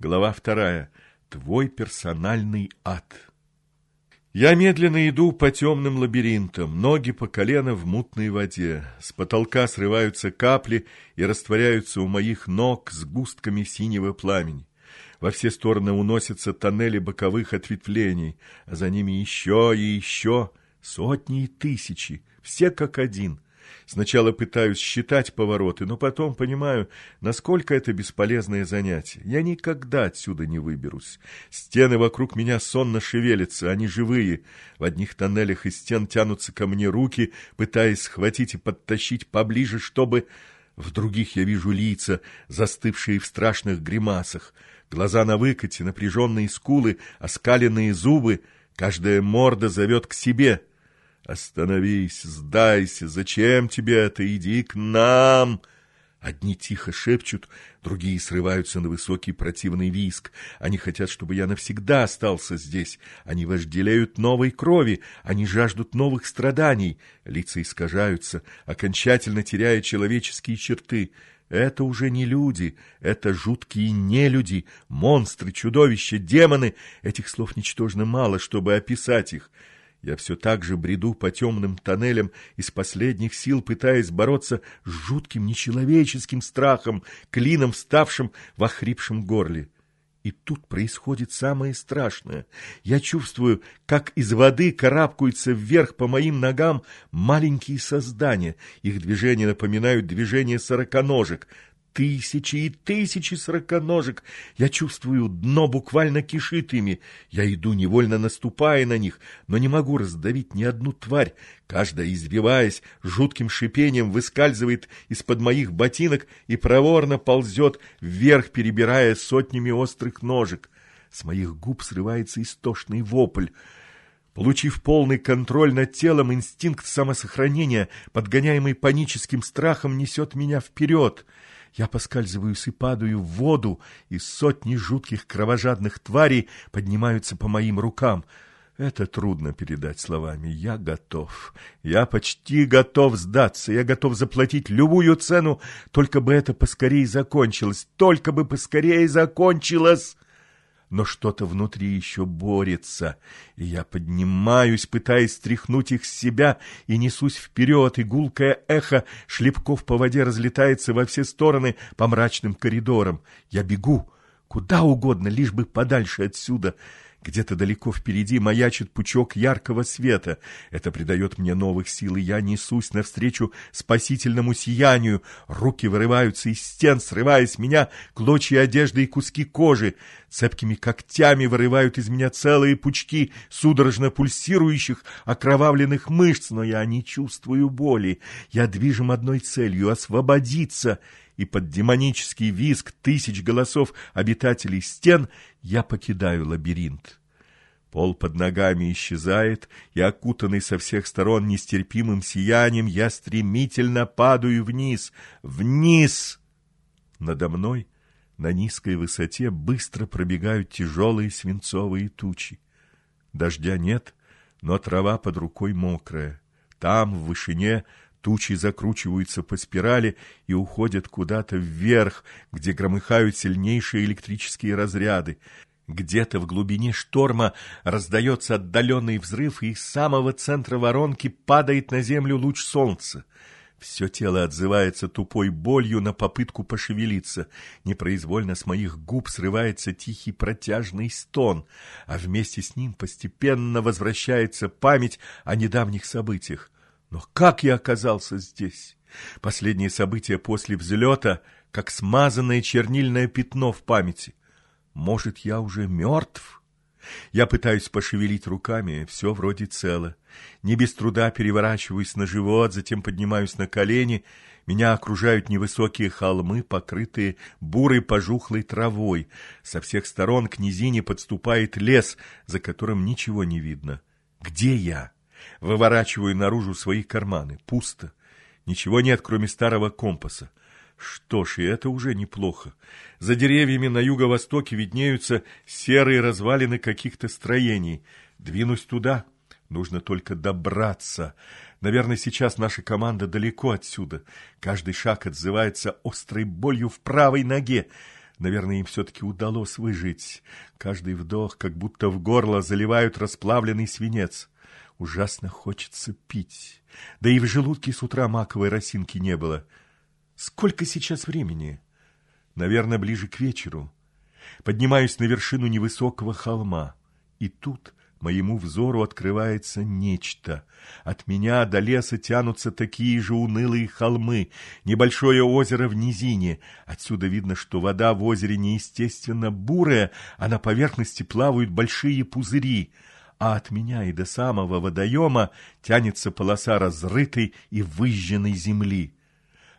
Глава вторая. Твой персональный ад. Я медленно иду по темным лабиринтам, ноги по колено в мутной воде. С потолка срываются капли и растворяются у моих ног с густками синего пламени. Во все стороны уносятся тоннели боковых ответвлений, а за ними еще и еще сотни и тысячи, все как один. Сначала пытаюсь считать повороты, но потом понимаю, насколько это бесполезное занятие. Я никогда отсюда не выберусь. Стены вокруг меня сонно шевелятся, они живые. В одних тоннелях из стен тянутся ко мне руки, пытаясь схватить и подтащить поближе, чтобы... В других я вижу лица, застывшие в страшных гримасах. Глаза на выкате, напряженные скулы, оскаленные зубы. Каждая морда зовет к себе — Остановись, сдайся, зачем тебе это, иди к нам!» Одни тихо шепчут, другие срываются на высокий противный виск. Они хотят, чтобы я навсегда остался здесь. Они вожделеют новой крови, они жаждут новых страданий. Лица искажаются, окончательно теряя человеческие черты. Это уже не люди, это жуткие нелюди, монстры, чудовища, демоны. Этих слов ничтожно мало, чтобы описать их. Я все так же бреду по темным тоннелям, из последних сил пытаясь бороться с жутким нечеловеческим страхом, клином, вставшим в охрипшем горле. И тут происходит самое страшное. Я чувствую, как из воды карабкаются вверх по моим ногам маленькие создания. Их движения напоминают движения сороконожек тысячи и тысячи сороконожек. Я чувствую, дно буквально кишит ими. Я иду, невольно наступая на них, но не могу раздавить ни одну тварь. Каждая, извиваясь, жутким шипением выскальзывает из-под моих ботинок и проворно ползет вверх, перебирая сотнями острых ножек. С моих губ срывается истошный вопль. Получив полный контроль над телом, инстинкт самосохранения, подгоняемый паническим страхом, несет меня вперед — я поскальзываюсь и падаю в воду, и сотни жутких кровожадных тварей поднимаются по моим рукам. Это трудно передать словами. Я готов. Я почти готов сдаться. Я готов заплатить любую цену, только бы это поскорее закончилось. Только бы поскорее закончилось но что-то внутри еще борется, и я поднимаюсь, пытаясь стряхнуть их с себя, и несусь вперед, и гулкое эхо шлепков по воде разлетается во все стороны по мрачным коридорам. Я бегу, куда угодно, лишь бы подальше отсюда, где-то далеко впереди маячит пучок яркого света. Это придает мне новых сил, и я несусь навстречу спасительному сиянию. Руки вырываются из стен, срывая с меня клочья одежды и куски кожи. Цепкими когтями вырывают из меня целые пучки судорожно пульсирующих окровавленных мышц, но я не чувствую боли. Я движим одной целью — освободиться — и под демонический визг тысяч голосов обитателей стен я покидаю лабиринт. Пол под ногами исчезает, и, окутанный со всех сторон нестерпимым сиянием, я стремительно падаю вниз, вниз! Надо мной на низкой высоте быстро пробегают тяжелые свинцовые тучи. Дождя нет, но трава под рукой мокрая. Там, в вышине, Тучи закручиваются по спирали и уходят куда-то вверх, где громыхают сильнейшие электрические разряды. Где-то в глубине шторма раздается отдаленный взрыв, и из самого центра воронки падает на землю луч солнца. Все тело отзывается тупой болью на попытку пошевелиться. Непроизвольно с моих губ срывается тихий протяжный стон, а вместе с ним постепенно возвращается память о недавних событиях. Но как я оказался здесь? Последние события после взлета, как смазанное чернильное пятно в памяти. Может, я уже мертв? Я пытаюсь пошевелить руками, все вроде цело. Не без труда переворачиваюсь на живот, затем поднимаюсь на колени. Меня окружают невысокие холмы, покрытые бурой пожухлой травой. Со всех сторон к низине подступает лес, за которым ничего не видно. Где я? Выворачиваю наружу свои карманы. Пусто. Ничего нет, кроме старого компаса. Что ж, и это уже неплохо. За деревьями на юго-востоке виднеются серые развалины каких-то строений. Двинусь туда. Нужно только добраться. Наверное, сейчас наша команда далеко отсюда. Каждый шаг отзывается острой болью в правой ноге. Наверное, им все-таки удалось выжить. Каждый вдох, как будто в горло заливают расплавленный свинец. Ужасно хочется пить. Да и в желудке с утра маковой росинки не было. Сколько сейчас времени? Наверное, ближе к вечеру. Поднимаюсь на вершину невысокого холма. И тут моему взору открывается нечто. От меня до леса тянутся такие же унылые холмы, небольшое озеро в низине. Отсюда видно, что вода в озере неестественно бурая, а на поверхности плавают большие пузыри. А от меня и до самого водоема тянется полоса разрытой и выжженной земли.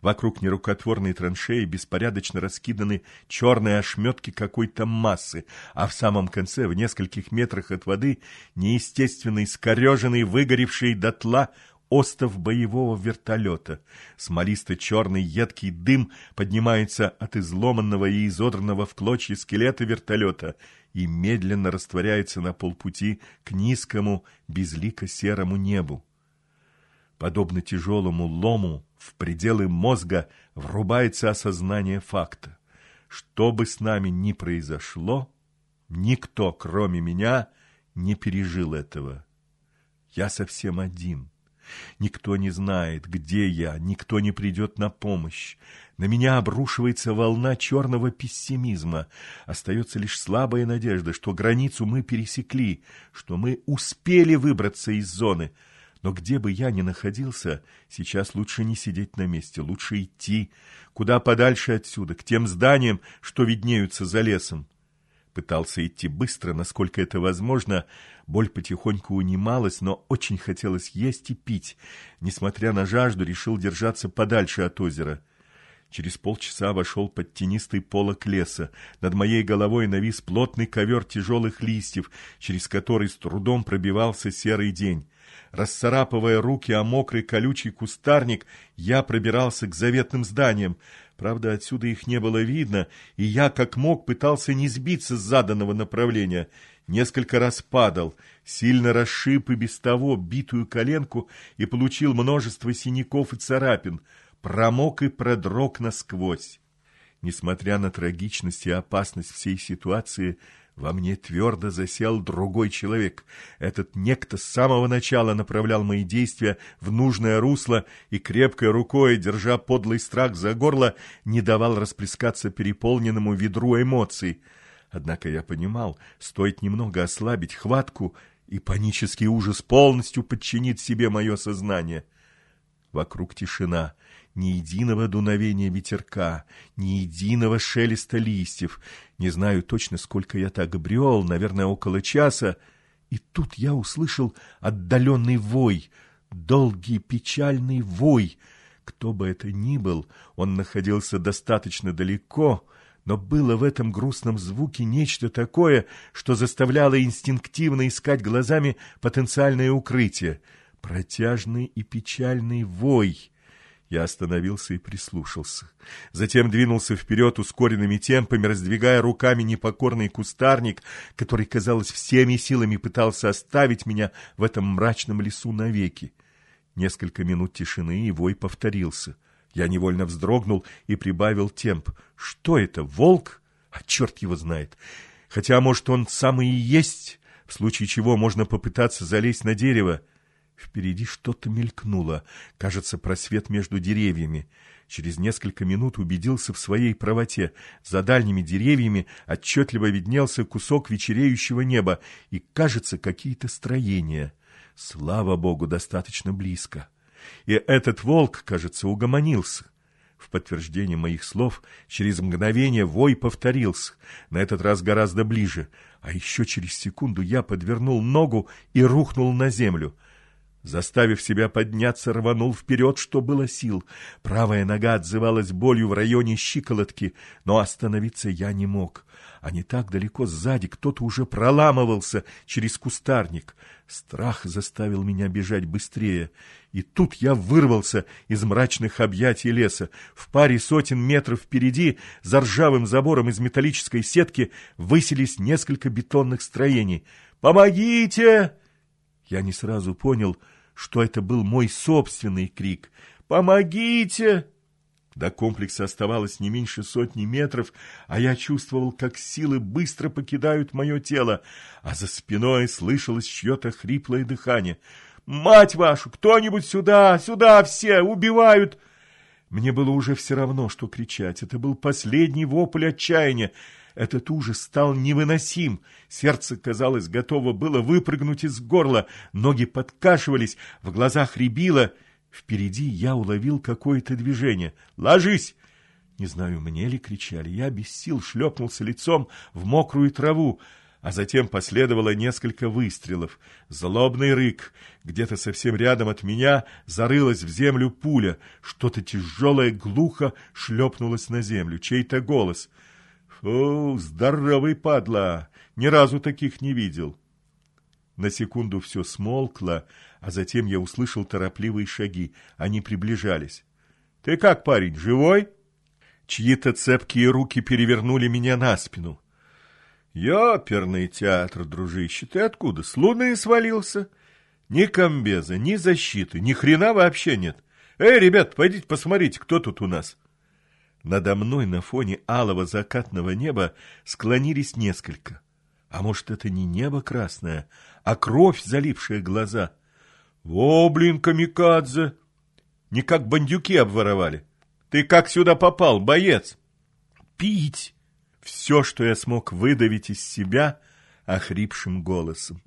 Вокруг нерукотворной траншеи беспорядочно раскиданы черные ошметки какой-то массы, а в самом конце, в нескольких метрах от воды, неестественно искореженный, выгоревший дотла остов боевого вертолета. Смолисто-черный едкий дым поднимается от изломанного и изодранного в клочья скелета вертолета и медленно растворяется на полпути к низкому, безлико-серому небу. Подобно тяжелому лому, в пределы мозга врубается осознание факта. Что бы с нами ни произошло, никто, кроме меня, не пережил этого. Я совсем один. Никто не знает, где я, никто не придет на помощь. На меня обрушивается волна черного пессимизма. Остается лишь слабая надежда, что границу мы пересекли, что мы успели выбраться из зоны — но где бы я ни находился, сейчас лучше не сидеть на месте, лучше идти, куда подальше отсюда, к тем зданиям, что виднеются за лесом. Пытался идти быстро, насколько это возможно. Боль потихоньку унималась, но очень хотелось есть и пить. Несмотря на жажду, решил держаться подальше от озера. Через полчаса вошел под тенистый полок леса. Над моей головой навис плотный ковер тяжелых листьев, через который с трудом пробивался серый день. Расцарапывая руки о мокрый колючий кустарник, я пробирался к заветным зданиям. Правда, отсюда их не было видно, и я, как мог, пытался не сбиться с заданного направления. Несколько раз падал, сильно расшиб и без того битую коленку и получил множество синяков и царапин. Промок и продрог насквозь. Несмотря на трагичность и опасность всей ситуации, во мне твердо засел другой человек. Этот некто с самого начала направлял мои действия в нужное русло и крепкой рукой, держа подлый страх за горло, не давал расплескаться переполненному ведру эмоций. Однако я понимал, стоит немного ослабить хватку, и панический ужас полностью подчинит себе мое сознание. Вокруг тишина — ни единого дуновения ветерка, ни единого шелеста листьев. Не знаю точно, сколько я так брел, наверное, около часа. И тут я услышал отдаленный вой, долгий печальный вой. Кто бы это ни был, он находился достаточно далеко, но было в этом грустном звуке нечто такое, что заставляло инстинктивно искать глазами потенциальное укрытие. Протяжный и печальный вой — я остановился и прислушался. Затем двинулся вперед ускоренными темпами, раздвигая руками непокорный кустарник, который, казалось, всеми силами пытался оставить меня в этом мрачном лесу навеки. Несколько минут тишины, и вой повторился. Я невольно вздрогнул и прибавил темп. Что это, волк? А черт его знает. Хотя, может, он самый и есть, в случае чего можно попытаться залезть на дерево. Впереди что-то мелькнуло, кажется, просвет между деревьями. Через несколько минут убедился в своей правоте. За дальними деревьями отчетливо виднелся кусок вечереющего неба и, кажется, какие-то строения. Слава богу, достаточно близко. И этот волк, кажется, угомонился. В подтверждение моих слов через мгновение вой повторился, на этот раз гораздо ближе, а еще через секунду я подвернул ногу и рухнул на землю — Заставив себя подняться, рванул вперед, что было сил. Правая нога отзывалась болью в районе щиколотки, но остановиться я не мог. А не так далеко сзади кто-то уже проламывался через кустарник. Страх заставил меня бежать быстрее. И тут я вырвался из мрачных объятий леса. В паре сотен метров впереди, за ржавым забором из металлической сетки, высились несколько бетонных строений. «Помогите!» Я не сразу понял, что это был мой собственный крик. «Помогите!» До комплекса оставалось не меньше сотни метров, а я чувствовал, как силы быстро покидают мое тело, а за спиной слышалось чье-то хриплое дыхание. «Мать вашу! Кто-нибудь сюда! Сюда все! Убивают!» Мне было уже все равно, что кричать. Это был последний вопль отчаяния. Этот ужас стал невыносим. Сердце, казалось, готово было выпрыгнуть из горла. Ноги подкашивались, в глазах рябило — Впереди я уловил какое-то движение. «Ложись!» Не знаю, мне ли кричали. Я без сил шлепнулся лицом в мокрую траву, а затем последовало несколько выстрелов. Злобный рык. Где-то совсем рядом от меня зарылась в землю пуля. Что-то тяжелое глухо шлепнулось на землю. Чей-то голос. «Фу, здоровый падла! Ни разу таких не видел!» На секунду все смолкло, а затем я услышал торопливые шаги. Они приближались. «Ты как, парень, живой?» Чьи-то цепкие руки перевернули меня на спину. «Ёперный театр, дружище, ты откуда? С луны свалился?» Ни комбеза, ни защиты, ни хрена вообще нет. Эй, ребят, пойдите посмотрите, кто тут у нас. Надо мной на фоне алого закатного неба склонились несколько. А может, это не небо красное, а кровь, залившая глаза? О, блин, камикадзе! Не как бандюки обворовали. Ты как сюда попал, боец? Пить! Все, что я смог выдавить из себя охрипшим голосом.